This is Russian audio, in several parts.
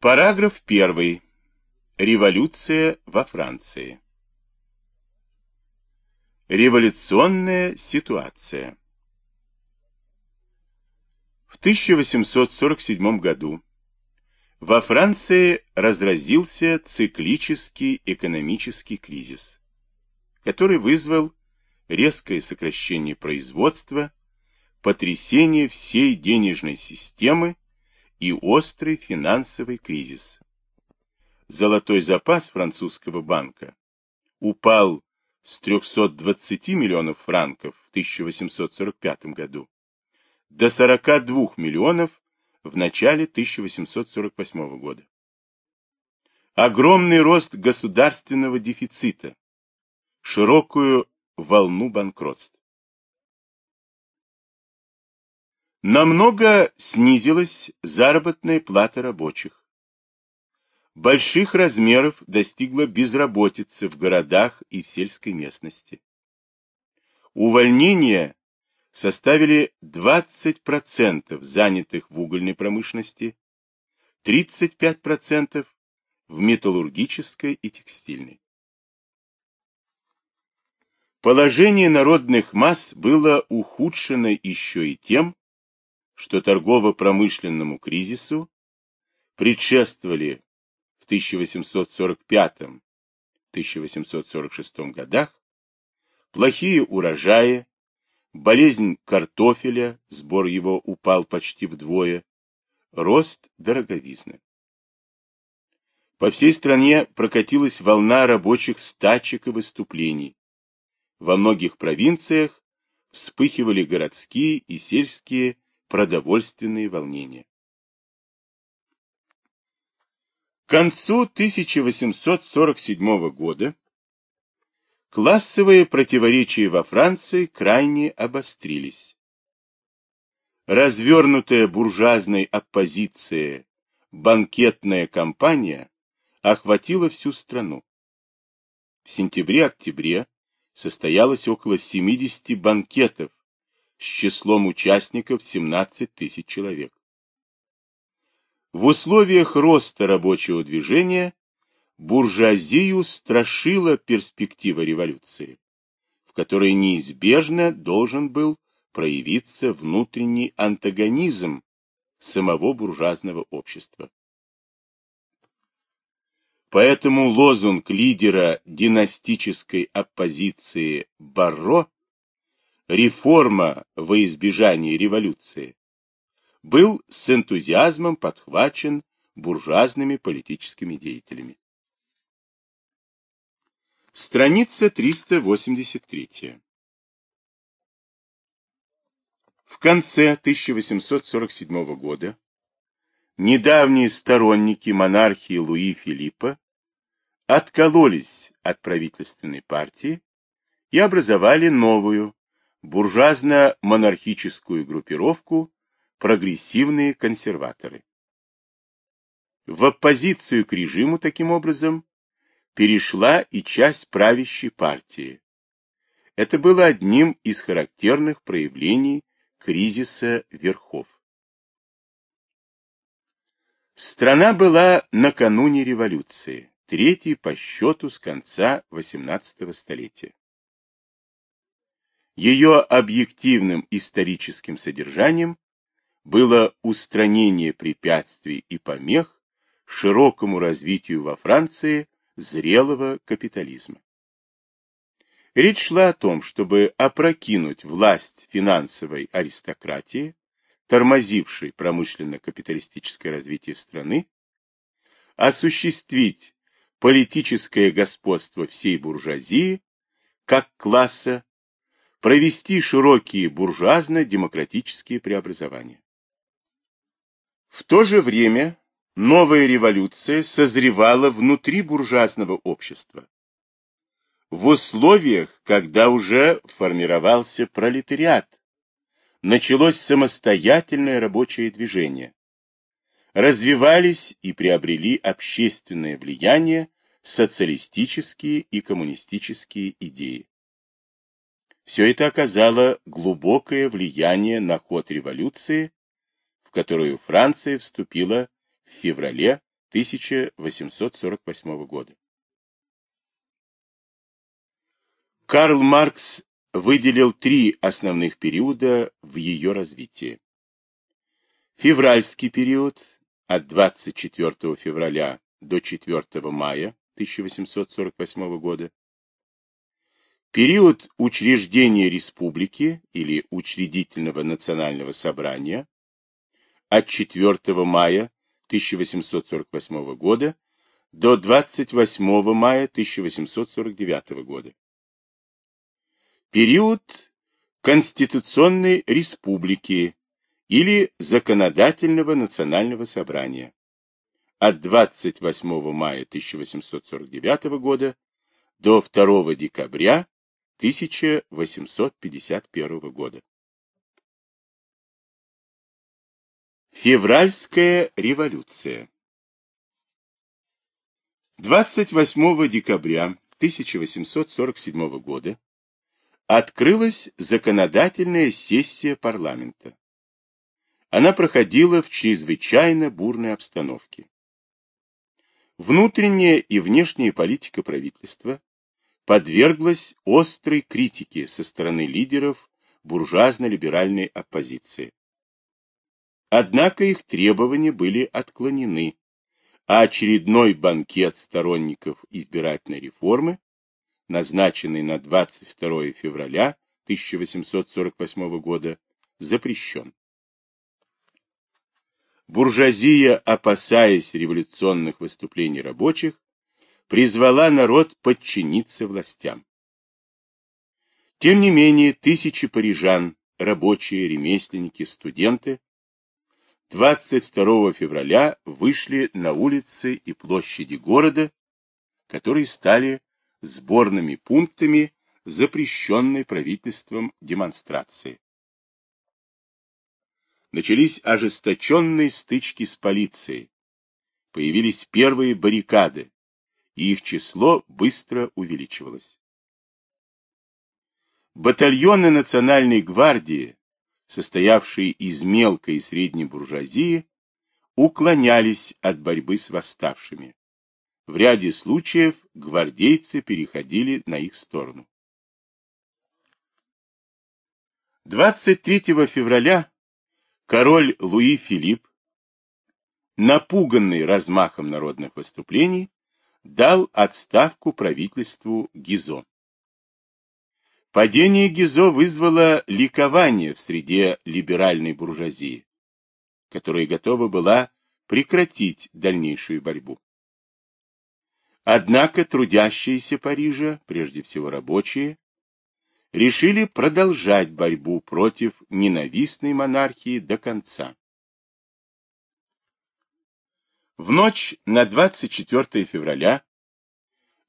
Параграф 1. Революция во Франции. Революционная ситуация. В 1847 году во Франции разразился циклический экономический кризис, который вызвал резкое сокращение производства, потрясение всей денежной системы и острый финансовый кризис. Золотой запас французского банка упал с 320 миллионов франков в 1845 году до 42 миллионов в начале 1848 года. Огромный рост государственного дефицита, широкую волну банкротств. Намного снизилась заработная плата рабочих. Больших размеров достигла безработица в городах и в сельской местности. Увольнения составили 20% занятых в угольной промышленности, 35% в металлургической и текстильной. Положение народных масс было ухудшено еще и тем, что торгово-промышленному кризису предшествовали в 1845-1846 годах плохие урожаи, болезнь картофеля, сбор его упал почти вдвое, рост дороговизны. По всей стране прокатилась волна рабочих стачек и выступлений. Во многих провинциях вспыхивали городские и сельские продовольственные волнения. К концу 1847 года классовые противоречия во Франции крайне обострились. Развернутая буржуазной оппозицией банкетная кампания охватила всю страну. В сентябре-октябре состоялось около 70 банкетов с числом участников 17 тысяч человек. В условиях роста рабочего движения буржуазию страшила перспектива революции, в которой неизбежно должен был проявиться внутренний антагонизм самого буржуазного общества. Поэтому лозунг лидера династической оппозиции Барро реформа во избежание революции, был с энтузиазмом подхвачен буржуазными политическими деятелями. Страница 383. В конце 1847 года недавние сторонники монархии Луи Филиппа откололись от правительственной партии и образовали новую, буржуазно-монархическую группировку прогрессивные консерваторы. В оппозицию к режиму, таким образом, перешла и часть правящей партии. Это было одним из характерных проявлений кризиса верхов. Страна была накануне революции, третьей по счету с конца XVIII столетия. Ее объективным историческим содержанием было устранение препятствий и помех широкому развитию во Франции зрелого капитализма. Речь шла о том, чтобы опрокинуть власть финансовой аристократии, тормозившей промышленно-капиталистическое развитие страны, осуществить политическое господство всей буржуазии как класса провести широкие буржуазно-демократические преобразования. В то же время новая революция созревала внутри буржуазного общества. В условиях, когда уже формировался пролетариат, началось самостоятельное рабочее движение. Развивались и приобрели общественное влияние социалистические и коммунистические идеи. Все это оказало глубокое влияние на ход революции, в которую Франция вступила в феврале 1848 года. Карл Маркс выделил три основных периода в ее развитии. Февральский период от 24 февраля до 4 мая 1848 года. Период учреждения республики или учредительного национального собрания от 4 мая 1848 года до 28 мая 1849 года. Период Конституционной Республики или Законодательного Национального Собрания от 28 мая 1849 года до 2 декабря 1851 года. Февральская революция 28 декабря 1847 года открылась законодательная сессия парламента. Она проходила в чрезвычайно бурной обстановке. Внутренняя и внешняя политика правительства подверглась острой критике со стороны лидеров буржуазно-либеральной оппозиции. Однако их требования были отклонены, а очередной банкет сторонников избирательной реформы назначенный на 22 февраля 1848 года, запрещен. Буржуазия, опасаясь революционных выступлений рабочих, призвала народ подчиниться властям. Тем не менее, тысячи парижан, рабочие, ремесленники, студенты 22 февраля вышли на улицы и площади города, которые стали сборными пунктами запрещенной правительством демонстрации. Начались ожесточенные стычки с полицией. Появились первые баррикады, и их число быстро увеличивалось. Батальоны национальной гвардии, состоявшие из мелкой и средней буржуазии, уклонялись от борьбы с восставшими. В ряде случаев гвардейцы переходили на их сторону. 23 февраля король Луи Филипп, напуганный размахом народных выступлений, дал отставку правительству Гизо. Падение Гизо вызвало ликование в среде либеральной буржуазии, которая готова была прекратить дальнейшую борьбу. Однако трудящиеся Парижа, прежде всего рабочие, решили продолжать борьбу против ненавистной монархии до конца. В ночь на 24 февраля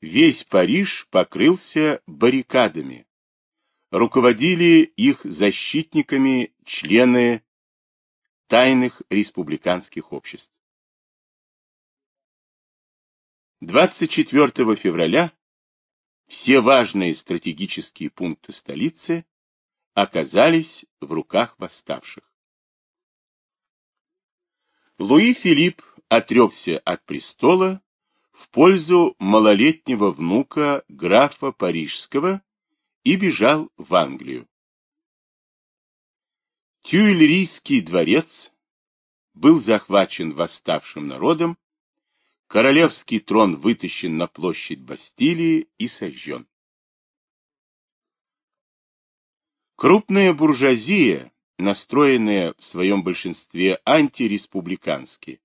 весь Париж покрылся баррикадами. Руководили их защитниками члены тайных республиканских обществ. 24 февраля все важные стратегические пункты столицы оказались в руках восставших. Луи Филипп отрекся от престола в пользу малолетнего внука графа Парижского и бежал в Англию. Тюильрийский дворец был захвачен восставшим народом королевский трон вытащен на площадь Бастилии и сожжен. Крупная буржуазия, настроенная в своем большинстве антиреспубликански,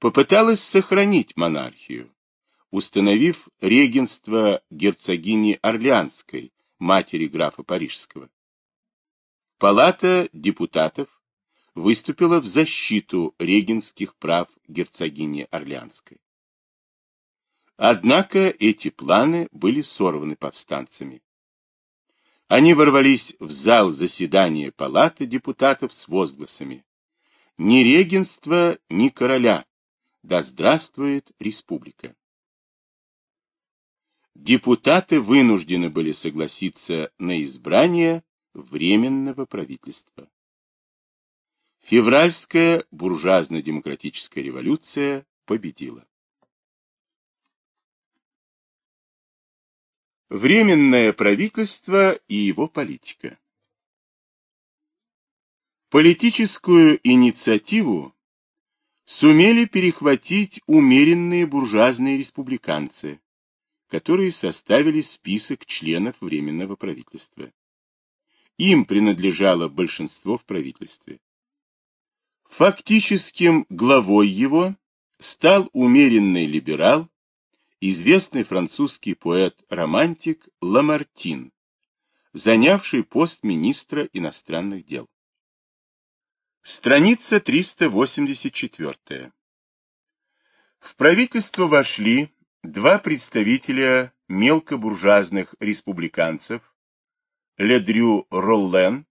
попыталась сохранить монархию, установив регенство герцогини Орлеанской, матери графа Парижского. Палата депутатов выступила в защиту регенских прав герцогини Орлеанской. Однако эти планы были сорваны повстанцами. Они ворвались в зал заседания палаты депутатов с возгласами «Ни регенства, ни короля! Да здравствует республика!» Депутаты вынуждены были согласиться на избрание Временного правительства. Февральская буржуазно-демократическая революция победила. Временное правительство и его политика Политическую инициативу сумели перехватить умеренные буржуазные республиканцы, которые составили список членов Временного правительства. Им принадлежало большинство в правительстве. Фактическим главой его стал умеренный либерал, известный французский поэт-романтик Ламартин, занявший пост министра иностранных дел. Страница 384. В правительство вошли два представителя мелкобуржуазных республиканцев, Ледрю Роллен,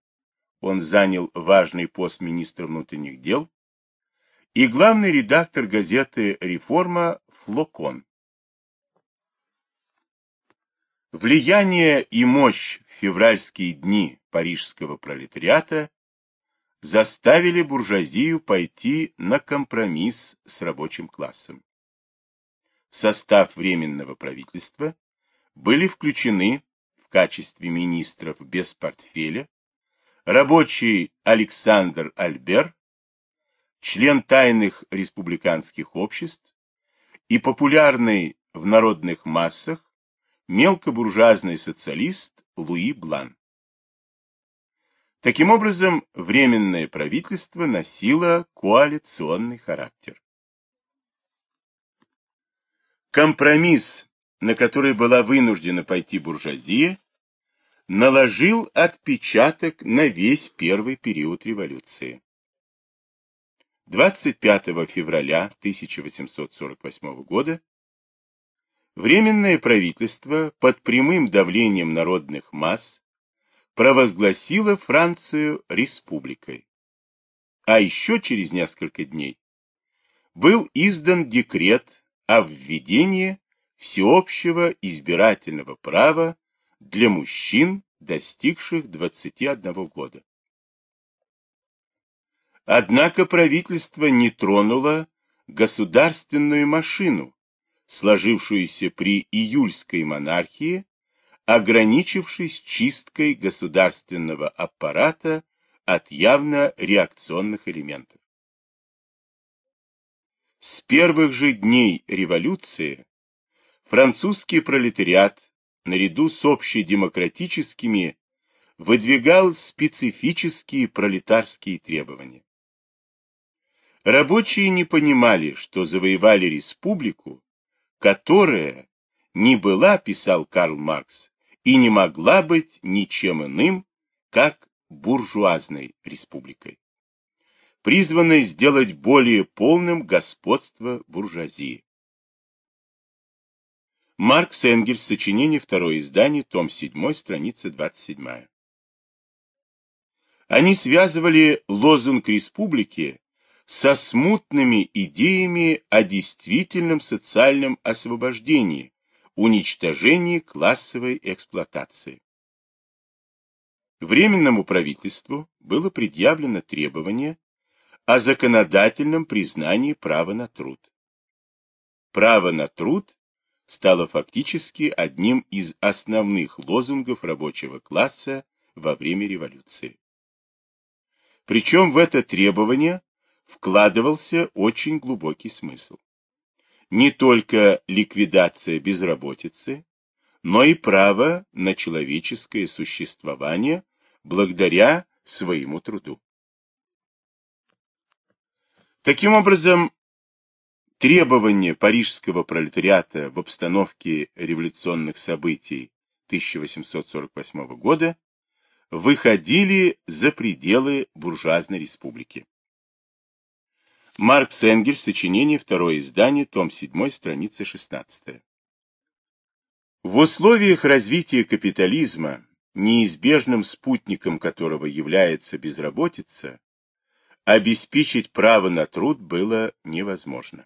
он занял важный пост министра внутренних дел, и главный редактор газеты «Реформа» Флокон. Влияние и мощь в февральские дни парижского пролетариата заставили буржуазию пойти на компромисс с рабочим классом. В состав Временного правительства были включены в качестве министров без портфеля рабочий Александр Альбер, член тайных республиканских обществ и популярный в народных массах мелкобуржуазный социалист Луи Блан. Таким образом, Временное правительство носило коалиционный характер. Компромисс, на который была вынуждена пойти буржуазия, наложил отпечаток на весь первый период революции. 25 февраля 1848 года Временное правительство под прямым давлением народных масс провозгласило Францию республикой. А еще через несколько дней был издан декрет о введении всеобщего избирательного права для мужчин, достигших 21 года. Однако правительство не тронуло государственную машину, сложившуюся при июльской монархии ограничившись чисткой государственного аппарата от явно реакционных элементов. С первых же дней революции французский пролетариат наряду с общедемократическими выдвигал специфические пролетарские требования. Рабочие не понимали, что завоевали республику, которая не была, писал Карл Маркс, и не могла быть ничем иным, как буржуазной республикой, призванной сделать более полным господство буржуазии. Маркс Энгельс, сочинение, второе издание, том 7, страница 27. Они связывали лозунг республики со смутными идеями о действительном социальном освобождении, уничтожении классовой эксплуатации. Временному правительству было предъявлено требование о законодательном признании права на труд. Право на труд стало фактически одним из основных лозунгов рабочего класса во время революции. Причем в это требование вкладывался очень глубокий смысл не только ликвидация безработицы, но и право на человеческое существование благодаря своему труду. Таким образом, требования парижского пролетариата в обстановке революционных событий 1848 года выходили за пределы буржуазной республики. Маркс Энгельс, сочинение, второе издание, том 7, страница 16. В условиях развития капитализма, неизбежным спутником которого является безработица, обеспечить право на труд было невозможно.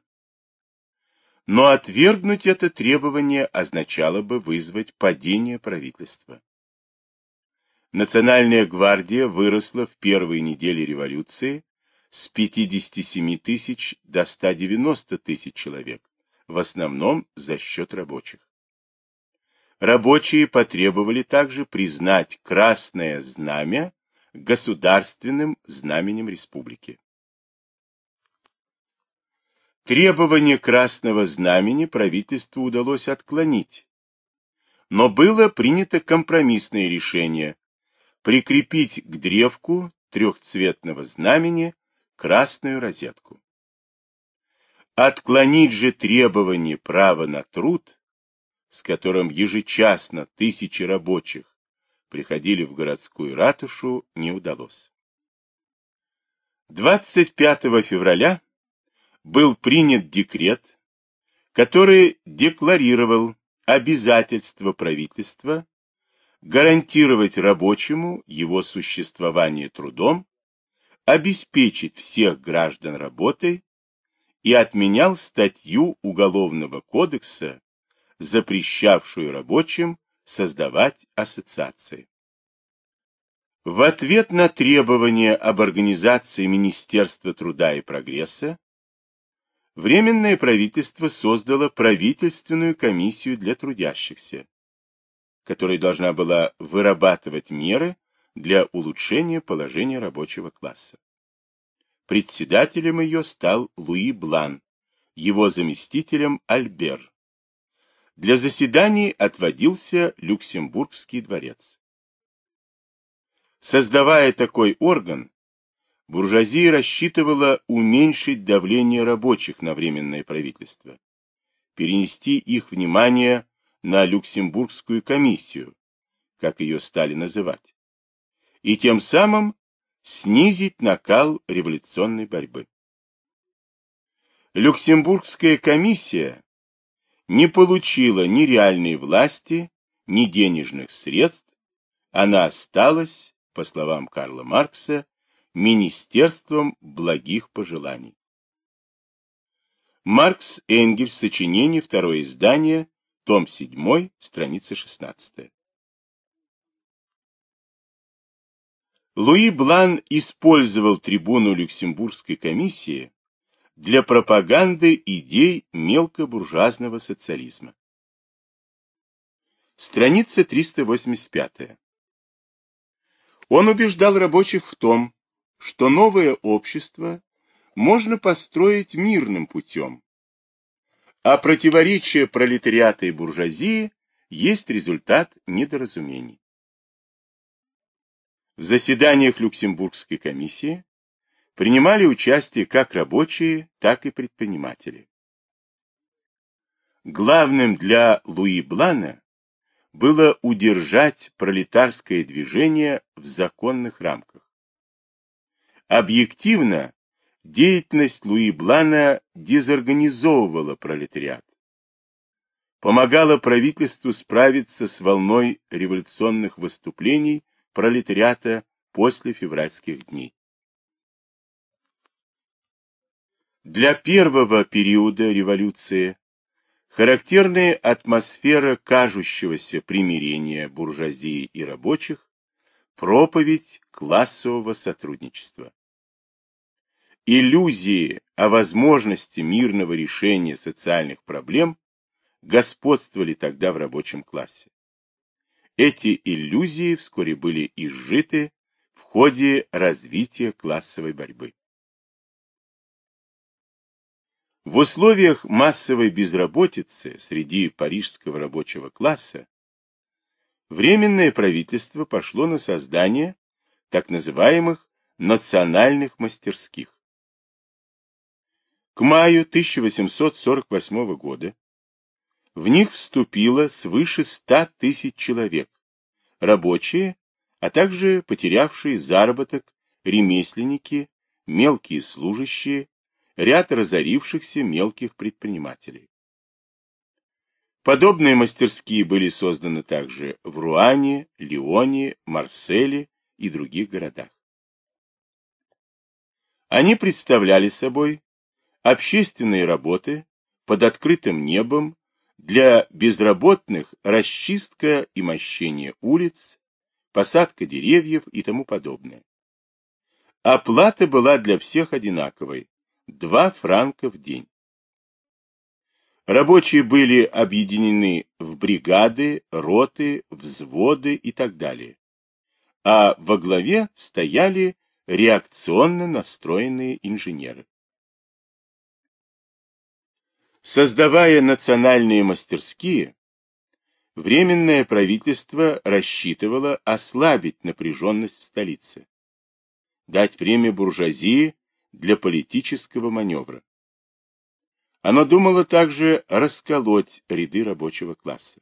Но отвергнуть это требование означало бы вызвать падение правительства. Национальная гвардия выросла в первые недели революции с 57 тысяч до 190 тысяч человек, в основном за счет рабочих. Рабочие потребовали также признать Красное Знамя государственным знаменем республики. Требование Красного Знамени правительству удалось отклонить, но было принято компромиссное решение прикрепить к древку трехцветного знамени красную розетку. Отклонить же требование права на труд, с которым ежечасно тысячи рабочих приходили в городскую ратушу, не удалось. 25 февраля был принят декрет, который декларировал обязательство правительства гарантировать рабочему его существование трудом, обеспечить всех граждан работой и отменял статью Уголовного кодекса, запрещавшую рабочим создавать ассоциации. В ответ на требования об организации Министерства труда и прогресса, Временное правительство создало правительственную комиссию для трудящихся, которая должна была вырабатывать меры для улучшения положения рабочего класса. Председателем ее стал Луи Блан, его заместителем Альбер. Для заседаний отводился Люксембургский дворец. Создавая такой орган, буржуазия рассчитывала уменьшить давление рабочих на Временное правительство, перенести их внимание на Люксембургскую комиссию, как ее стали называть, и тем самым снизить накал революционной борьбы. Люксембургская комиссия не получила ни реальной власти, ни денежных средств, она осталась, по словам Карла Маркса, Министерством благих пожеланий. Маркс Энгельс, сочинение, второе издание, том 7, страница 16. Луи Блан использовал трибуну Люксембургской комиссии для пропаганды идей мелкобуржуазного социализма. Страница 385. Он убеждал рабочих в том, что новое общество можно построить мирным путем, а противоречие пролетариата и буржуазии есть результат недоразумений. В заседаниях Люксембургской комиссии принимали участие как рабочие, так и предприниматели. Главным для Луи Блана было удержать пролетарское движение в законных рамках. Объективно, деятельность Луи Блана дезорганизовывала пролетариат, помогала правительству справиться с волной революционных выступлений пролетариата после февральских дней. Для первого периода революции характерная атмосфера кажущегося примирения буржуазии и рабочих, проповедь классового сотрудничества. Иллюзии о возможности мирного решения социальных проблем господствовали тогда в рабочем классе. Эти иллюзии вскоре были изжиты в ходе развития классовой борьбы. В условиях массовой безработицы среди парижского рабочего класса Временное правительство пошло на создание так называемых национальных мастерских. К маю 1848 года в них вступило свыше 100 тысяч человек, рабочие, а также потерявшие заработок, ремесленники, мелкие служащие, ряд разорившихся мелких предпринимателей. Подобные мастерские были созданы также в Руане, Лионе, Марселе и других городах. Они представляли собой общественные работы под открытым небом для безработных расчистка и мощение улиц, посадка деревьев и тому подобное. Оплата была для всех одинаковой – 2 франка в день. Рабочие были объединены в бригады, роты, взводы и так далее. А во главе стояли реакционно настроенные инженеры. Создавая национальные мастерские, Временное правительство рассчитывало ослабить напряженность в столице, дать время буржуазии для политического маневра. Оно думало также расколоть ряды рабочего класса.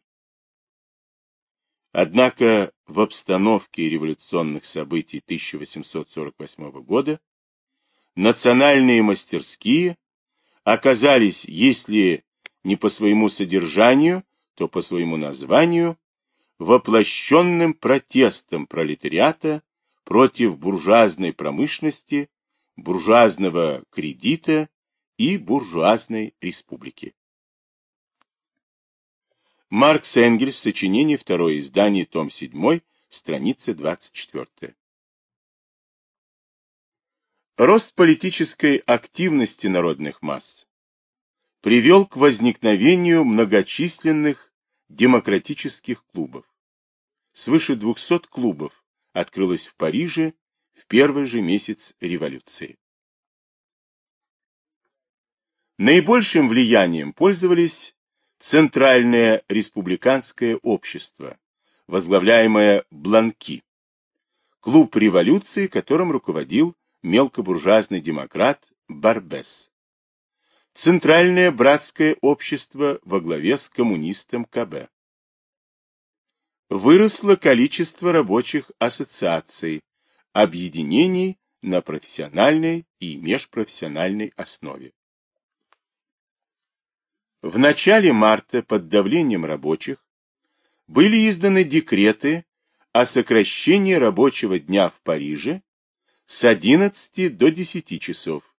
Однако в обстановке революционных событий 1848 года национальные мастерские оказались, если не по своему содержанию, то по своему названию воплощенным протестом пролетариата против буржуазной промышленности, буржуазного кредита и буржуазной республики. Маркс Энгельс, сочинение, второе издание, том 7, страница 24. Рост политической активности народных масс привел к возникновению многочисленных демократических клубов. Свыше 200 клубов открылось в Париже в первый же месяц революции. Наибольшим влиянием пользовались Центральное республиканское общество, возглавляемое Бланки, клуб революции, которым руководил мелкобуржуазный демократ Барбес. Центральное братское общество во главе с коммунистом КБ. Выросло количество рабочих ассоциаций, объединений на профессиональной и межпрофессиональной основе. В начале марта под давлением рабочих были изданы декреты о сокращении рабочего дня в Париже с 11 до 10 часов,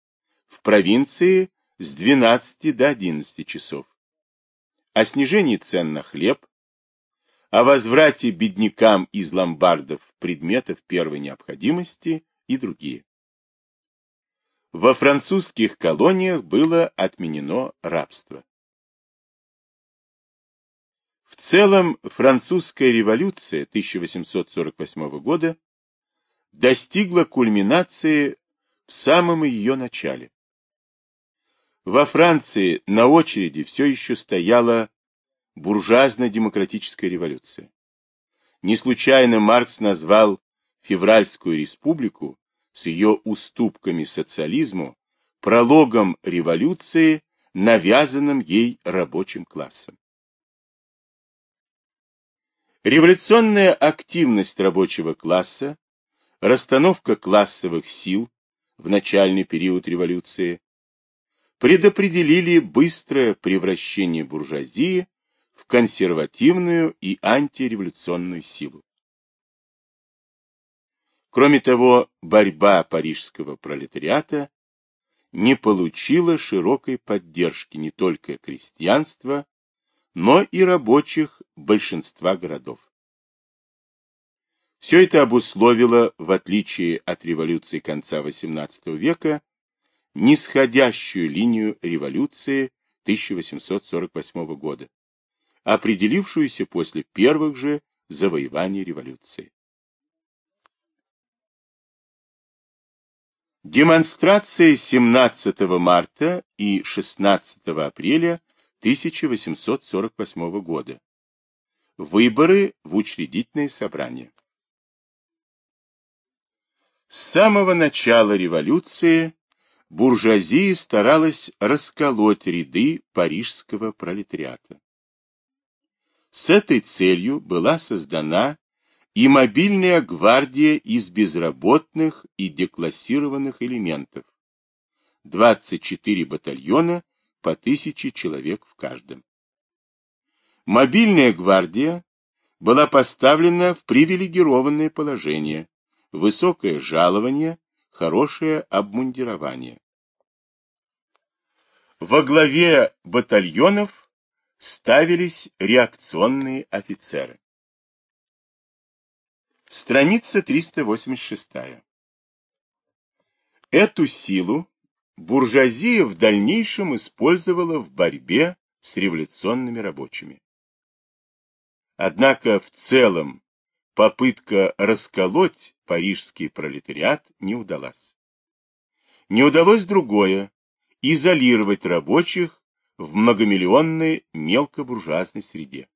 в провинции с 12 до 11 часов, о снижении цен на хлеб, о возврате беднякам из ломбардов предметов первой необходимости и другие. Во французских колониях было отменено рабство. В целом, французская революция 1848 года достигла кульминации в самом ее начале. Во Франции на очереди все еще стояла буржуазно-демократическая революция. Не случайно Маркс назвал Февральскую республику с ее уступками социализму прологом революции, навязанным ей рабочим классом. Революционная активность рабочего класса, расстановка классовых сил в начальный период революции предопределили быстрое превращение буржуазии в консервативную и антиреволюционную силу. Кроме того, борьба парижского пролетариата не получила широкой поддержки не только крестьянства, но и рабочих большинства городов. Все это обусловило, в отличие от революции конца XVIII века, нисходящую линию революции 1848 года, определившуюся после первых же завоеваний революции. Демонстрации 17 марта и 16 апреля 1848 года. Выборы в учредительное собрание. С самого начала революции буржуазия старалась расколоть ряды парижского пролетариата. С этой целью была создана и мобильная гвардия из безработных и деклассированных элементов, 24 батальона по тысяче человек в каждом. Мобильная гвардия была поставлена в привилегированное положение, высокое жалование, хорошее обмундирование. Во главе батальонов ставились реакционные офицеры. Страница 386. Эту силу буржуазия в дальнейшем использовала в борьбе с революционными рабочими. Однако в целом попытка расколоть парижский пролетариат не удалась. Не удалось другое – изолировать рабочих в многомиллионной мелкобуржуазной среде.